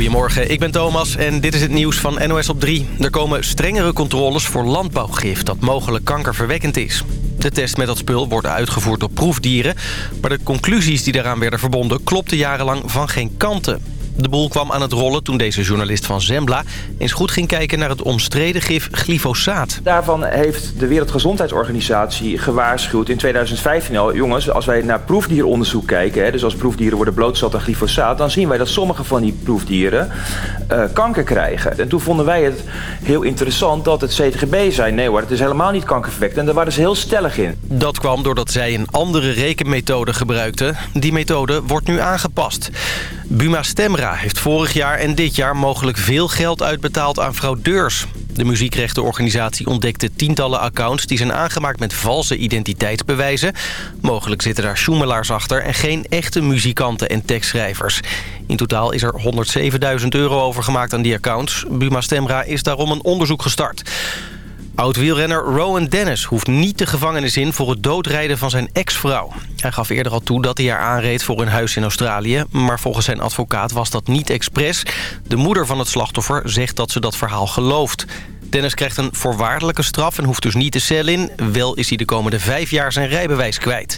Goedemorgen, ik ben Thomas en dit is het nieuws van NOS op 3. Er komen strengere controles voor landbouwgif dat mogelijk kankerverwekkend is. De test met dat spul wordt uitgevoerd op proefdieren... maar de conclusies die daaraan werden verbonden klopten jarenlang van geen kanten. De boel kwam aan het rollen toen deze journalist van Zembla... eens goed ging kijken naar het omstreden gif glyfosaat. Daarvan heeft de Wereldgezondheidsorganisatie gewaarschuwd in 2015 al... jongens, als wij naar proefdieronderzoek kijken... Hè, dus als proefdieren worden blootgesteld aan glyfosaat... dan zien wij dat sommige van die proefdieren uh, kanker krijgen. En toen vonden wij het heel interessant dat het CTGB zei... nee hoor, het is helemaal niet kankerverwekkend. En daar waren ze heel stellig in. Dat kwam doordat zij een andere rekenmethode gebruikten. Die methode wordt nu aangepast. Buma Stemra heeft vorig jaar en dit jaar mogelijk veel geld uitbetaald aan fraudeurs. De muziekrechtenorganisatie ontdekte tientallen accounts... die zijn aangemaakt met valse identiteitsbewijzen. Mogelijk zitten daar sjoemelaars achter... en geen echte muzikanten en tekstschrijvers. In totaal is er 107.000 euro overgemaakt aan die accounts. Buma Stemra is daarom een onderzoek gestart. Oud-wielrenner Rowan Dennis hoeft niet de gevangenis in voor het doodrijden van zijn ex-vrouw. Hij gaf eerder al toe dat hij haar aanreed voor hun huis in Australië. Maar volgens zijn advocaat was dat niet expres. De moeder van het slachtoffer zegt dat ze dat verhaal gelooft. Dennis krijgt een voorwaardelijke straf en hoeft dus niet de cel in. Wel is hij de komende vijf jaar zijn rijbewijs kwijt.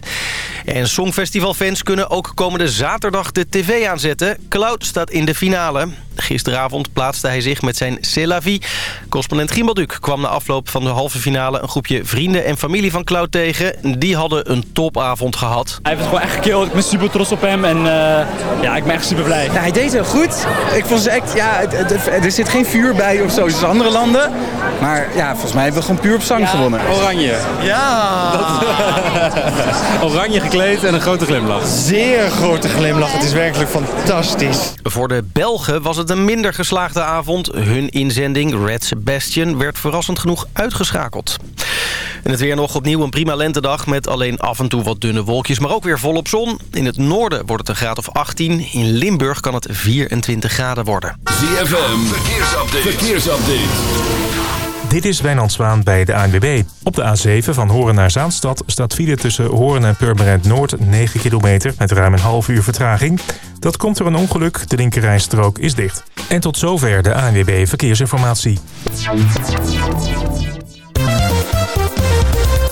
En Songfestivalfans kunnen ook komende zaterdag de tv aanzetten. Cloud staat in de finale. Gisteravond plaatste hij zich met zijn Celavi. Correspondent Gimbalduk kwam na afloop van de halve finale... een groepje vrienden en familie van Cloud tegen. Die hadden een topavond gehad. Hij heeft het gewoon echt gekild. Ik ben super trots op hem en uh, ja, ik ben echt super blij. Hij deed het goed. Ik vond ze echt, ja, er zit geen vuur bij of zo, zoals andere landen. Maar ja, volgens mij hebben we gewoon puur op zang ja, gewonnen. Oranje. Ja. Dat... oranje gekleed en een grote glimlach. Zeer grote glimlach. Het is werkelijk fantastisch. Voor de Belgen was het een minder geslaagde avond. Hun inzending, Red Sebastian, werd verrassend genoeg uitgeschakeld. En het weer nog opnieuw een prima lentedag met alleen af en toe wat dunne wolkjes, maar ook weer volop zon. In het noorden wordt het een graad of 18. In Limburg kan het 24 graden worden. ZFM, verkeersupdate. verkeersupdate. Dit is Wijnand Zwaan bij de ANWB. Op de A7 van Horen naar Zaanstad staat file tussen Horen en Purmerend Noord 9 kilometer met ruim een half uur vertraging. Dat komt door een ongeluk, de linkerrijstrook is dicht. En tot zover de ANWB Verkeersinformatie.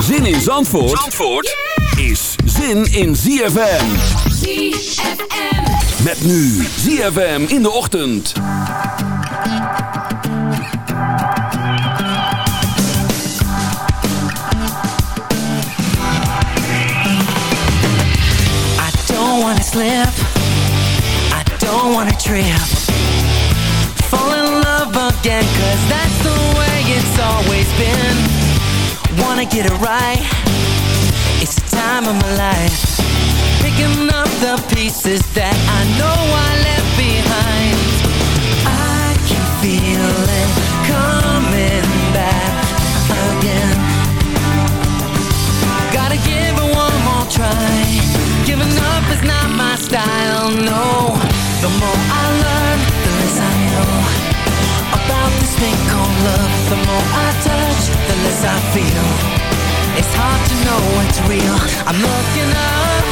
Zin in Zandvoort, Zandvoort is zin in ZFM. ZFM. Met nu ZFM in de ochtend. don't wanna slip I don't wanna trip Fall in love again Cause that's the way it's always been Wanna get it right. It's the time of my life. Picking up the pieces that I know I left behind I feel. It's hard to know what's real. I'm looking up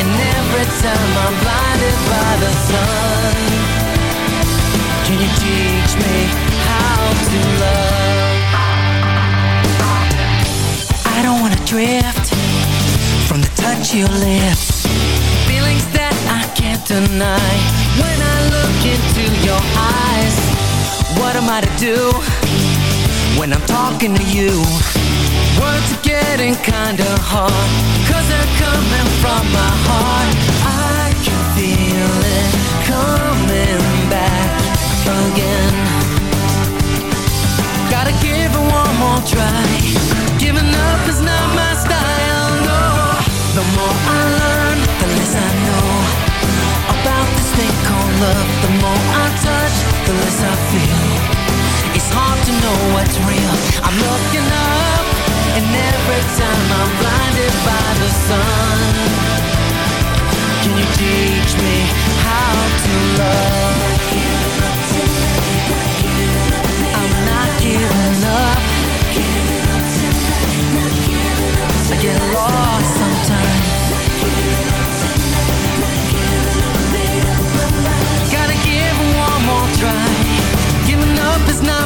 And every time I'm blinded by the sun. Can you teach me how to love? I don't wanna drift From the touch of your lips Feelings that I can't deny. When I look into your eyes What am I to do When I'm talking to you. Words are getting kinda hard Cause they're coming from my heart. I can feel it coming back again. Gotta give it one more try. Giving up is not my style, no. The more I learn, the less I know About this thing called love. The more I touch the less I feel. Hard to know what's real. I'm looking up, and every time I'm blinded by the sun. Can you teach me how to love? I'm not giving up. I get lost sometimes.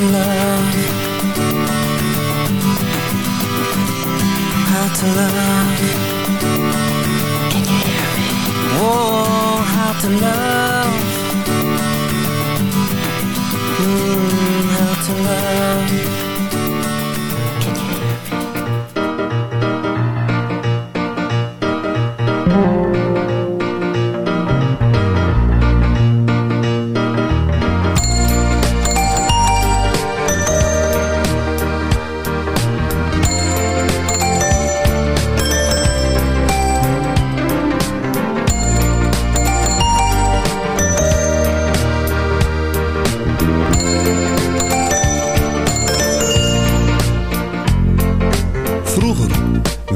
to love? How to love? Can you hear me? Oh, how to love? Mm, how to love?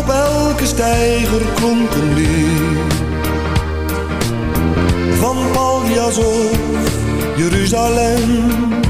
Op elke steiger klonk een lied. Van Paljas of Jeruzalem.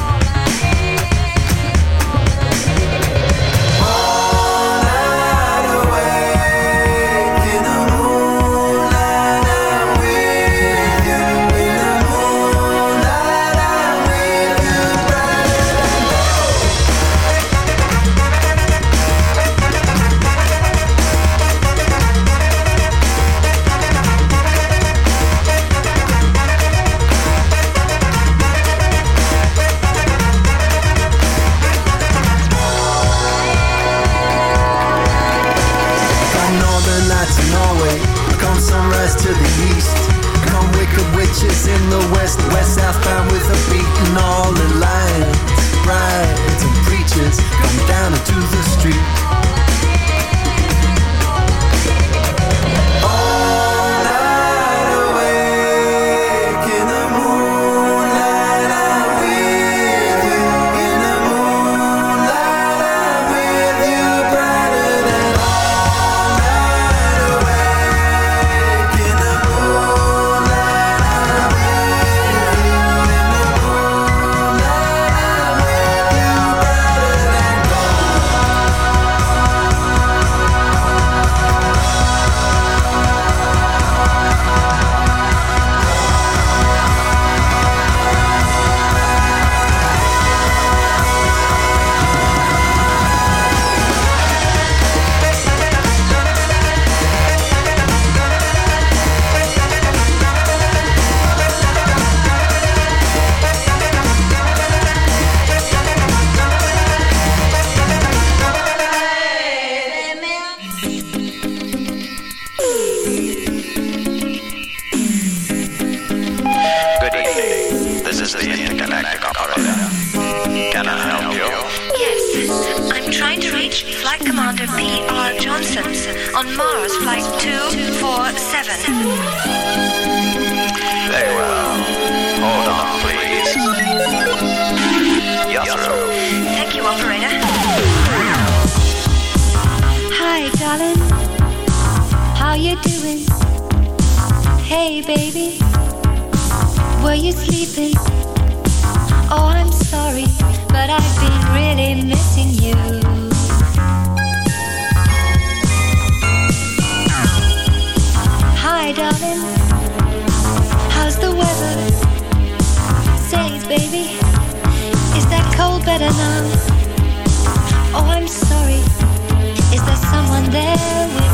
There with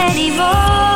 anymore.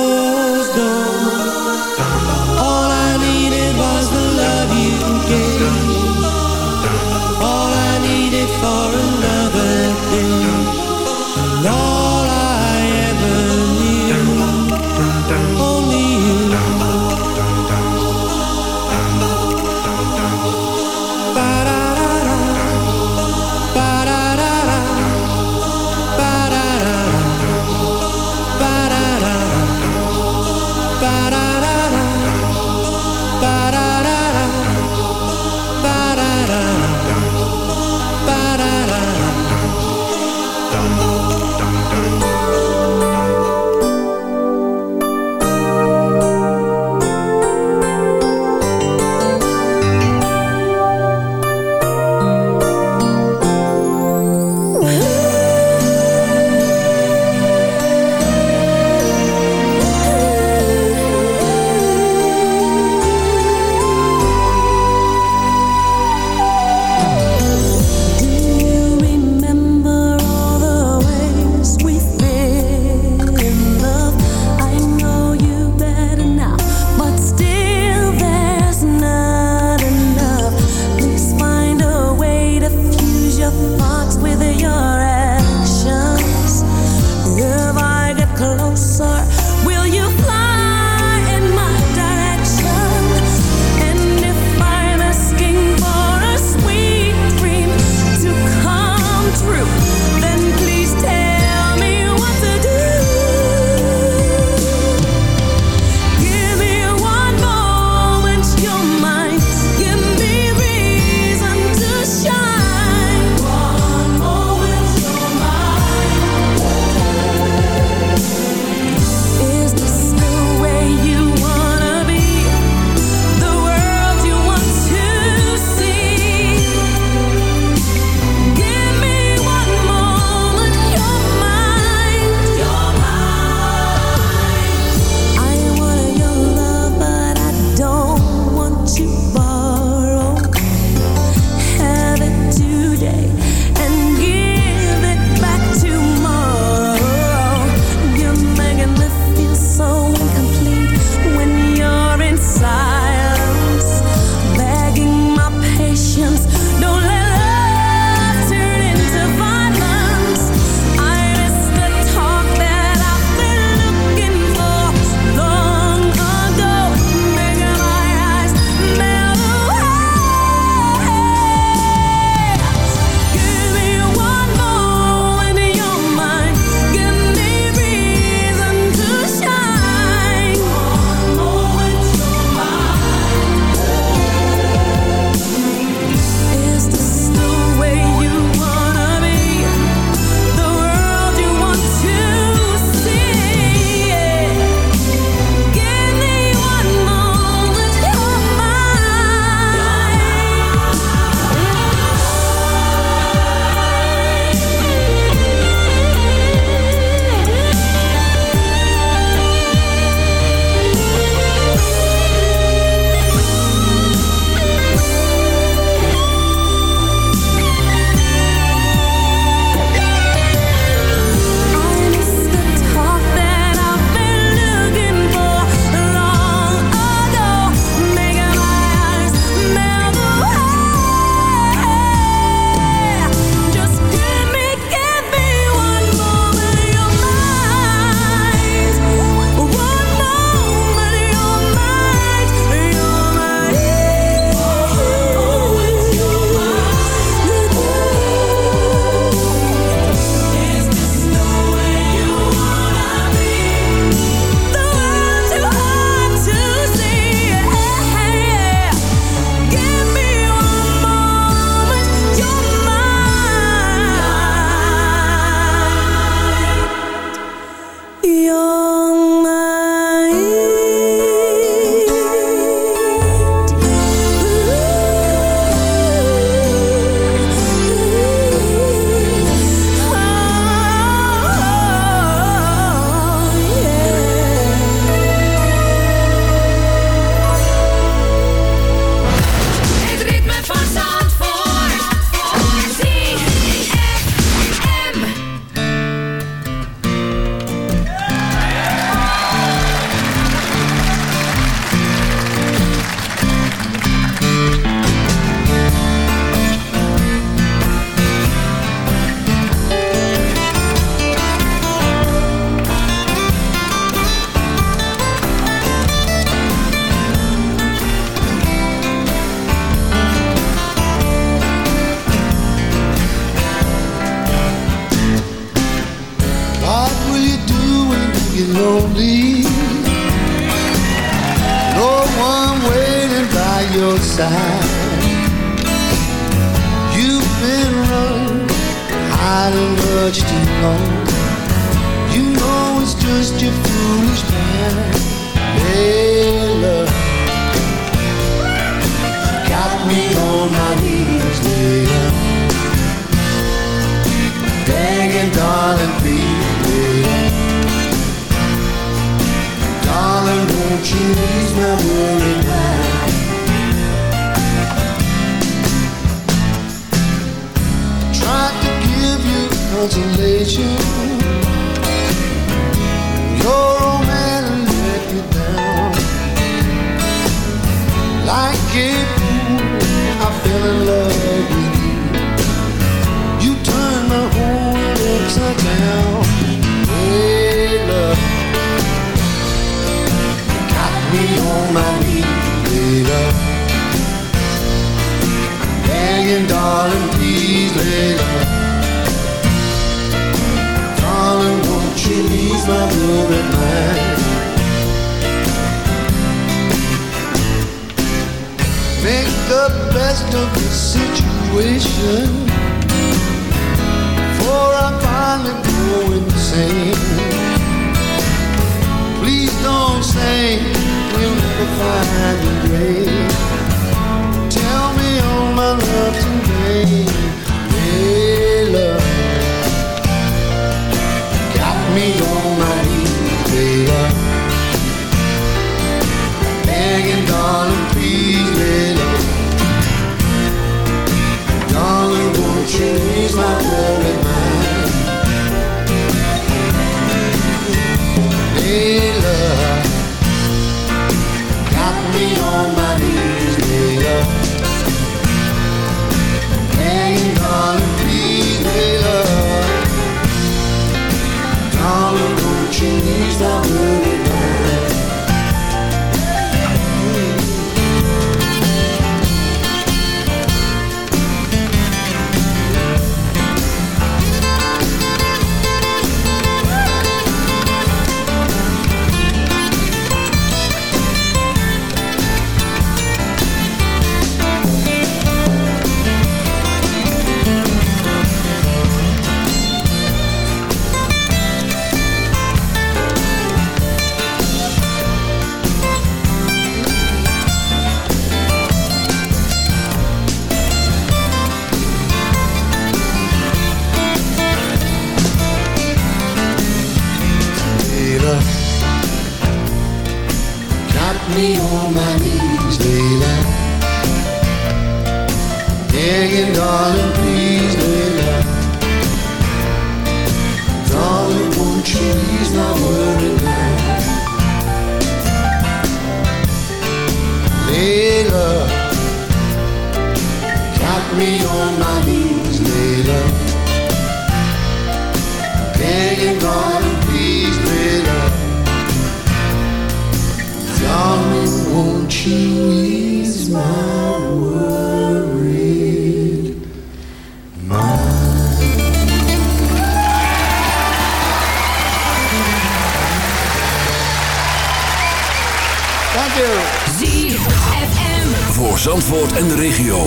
en de regio.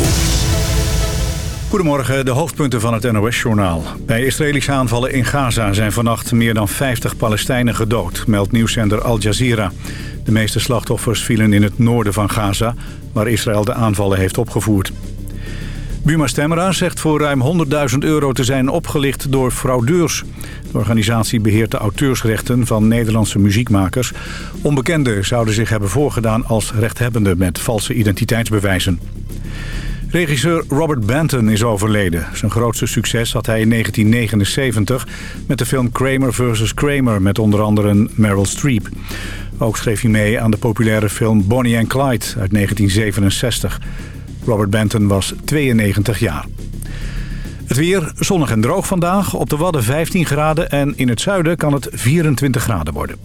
Goedemorgen, de hoofdpunten van het NOS-journaal. Bij Israëlische aanvallen in Gaza zijn vannacht meer dan 50 Palestijnen gedood, meldt nieuwszender Al Jazeera. De meeste slachtoffers vielen in het noorden van Gaza, waar Israël de aanvallen heeft opgevoerd. Buma Stemra zegt voor ruim 100.000 euro te zijn opgelicht door fraudeurs. De organisatie beheert de auteursrechten van Nederlandse muziekmakers. Onbekenden zouden zich hebben voorgedaan als rechthebbenden met valse identiteitsbewijzen. Regisseur Robert Banton is overleden. Zijn grootste succes had hij in 1979 met de film Kramer vs. Kramer... met onder andere Meryl Streep. Ook schreef hij mee aan de populaire film Bonnie and Clyde uit 1967. Robert Banton was 92 jaar. Het weer zonnig en droog vandaag. Op de Wadden 15 graden en in het zuiden kan het 24 graden worden.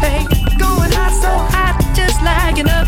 Hey, just.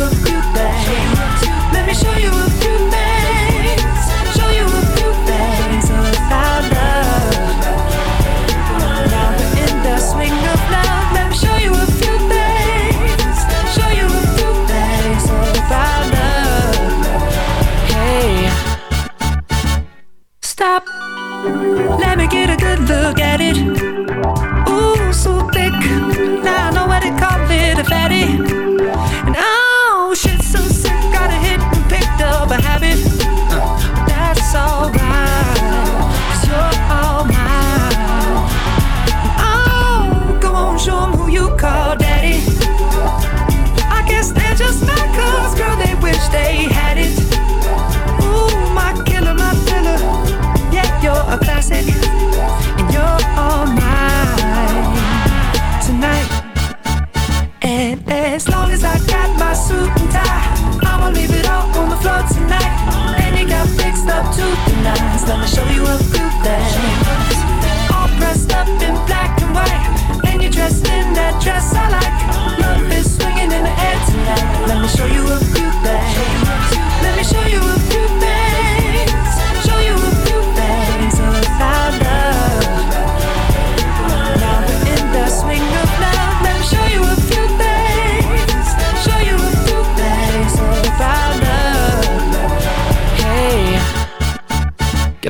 Let me show you a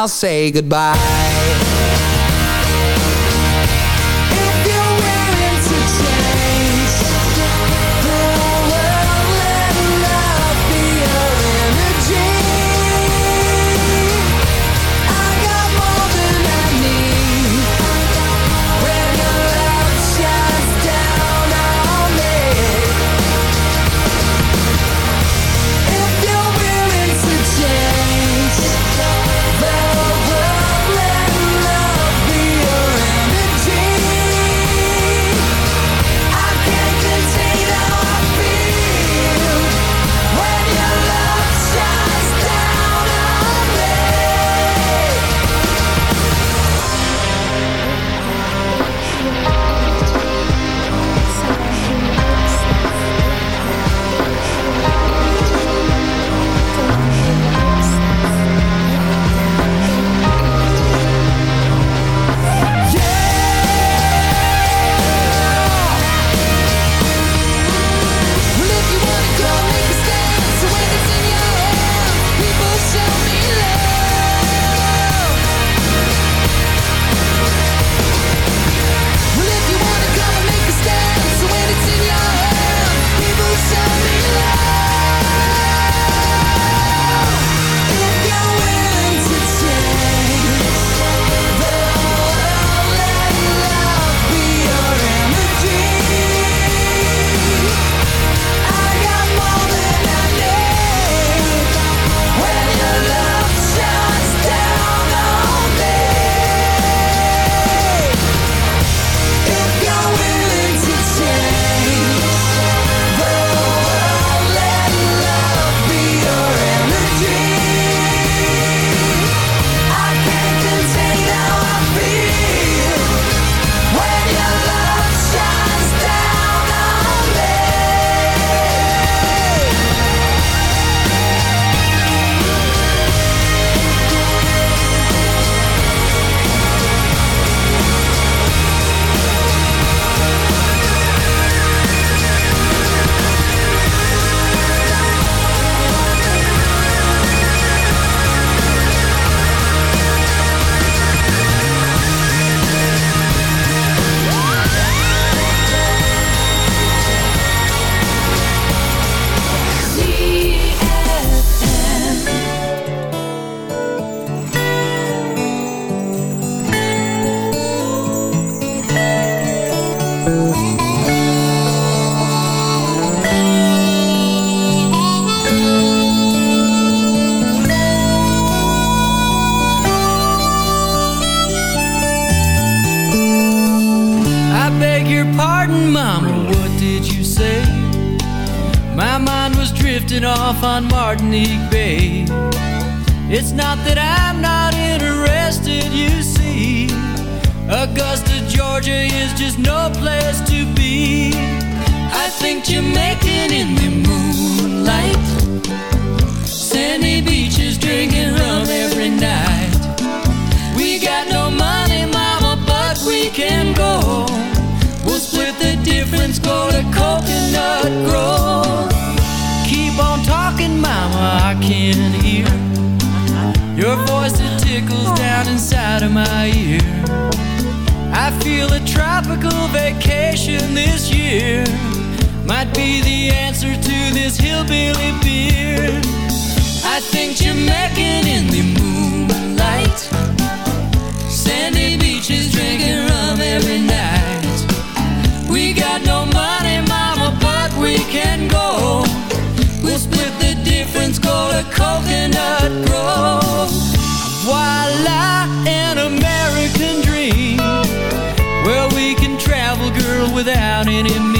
I'll say goodbye. In me.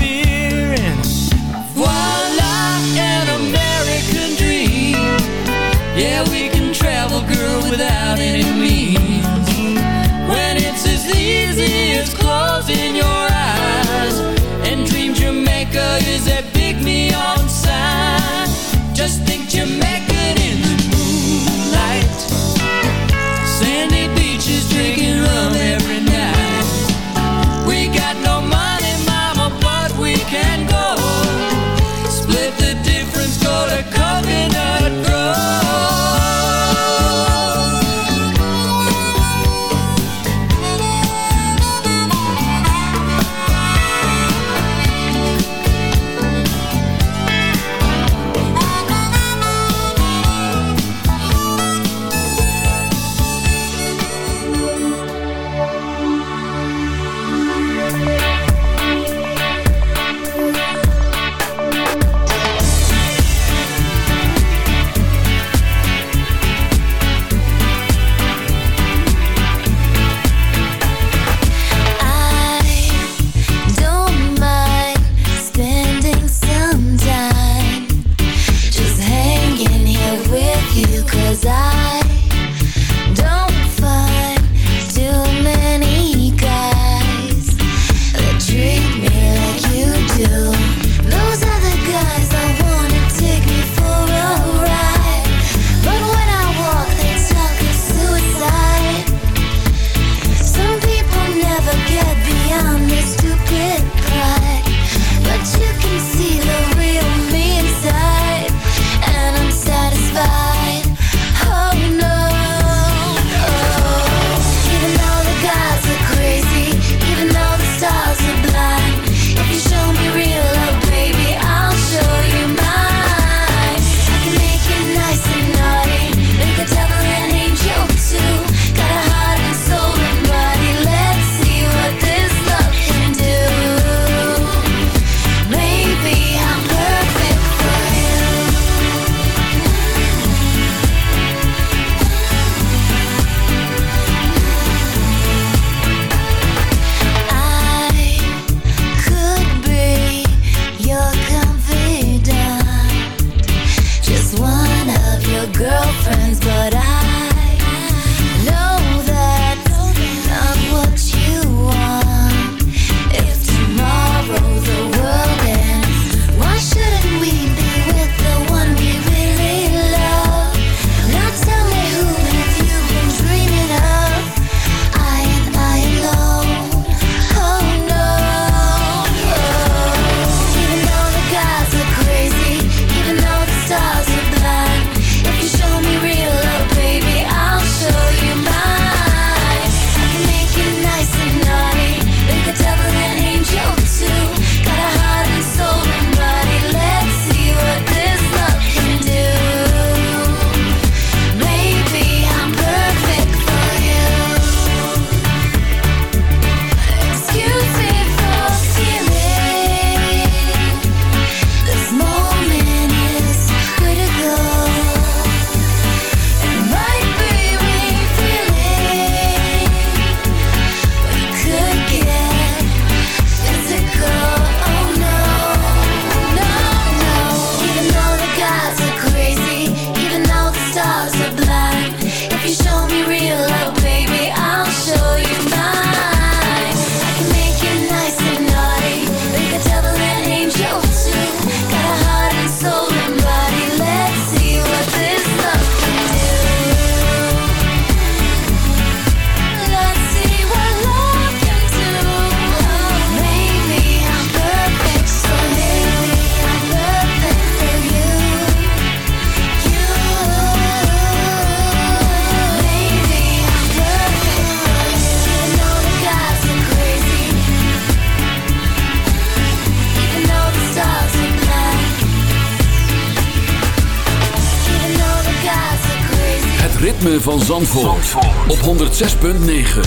Zandvoort, op 106.9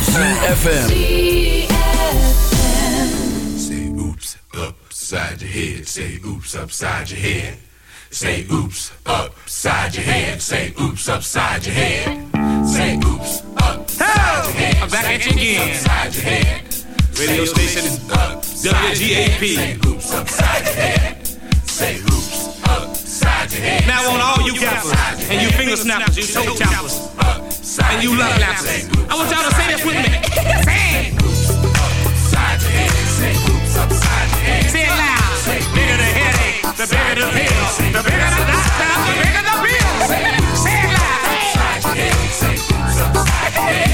CFFM Say oops upside your head. Say oops upside your head. Say oops upside your head. Say oops upside your head. Say oops upside your head. I'm back at you again. Radio station is WGAP Say oops upside your head. Say oops Now on all you gappers and you finger snappers, you toe tappers, uh, and you love lappers. I want y'all to say this with me. Say it loud. Bigger the headache, the bigger the pill, the bigger the doctor, the bigger the bill. Say it loud.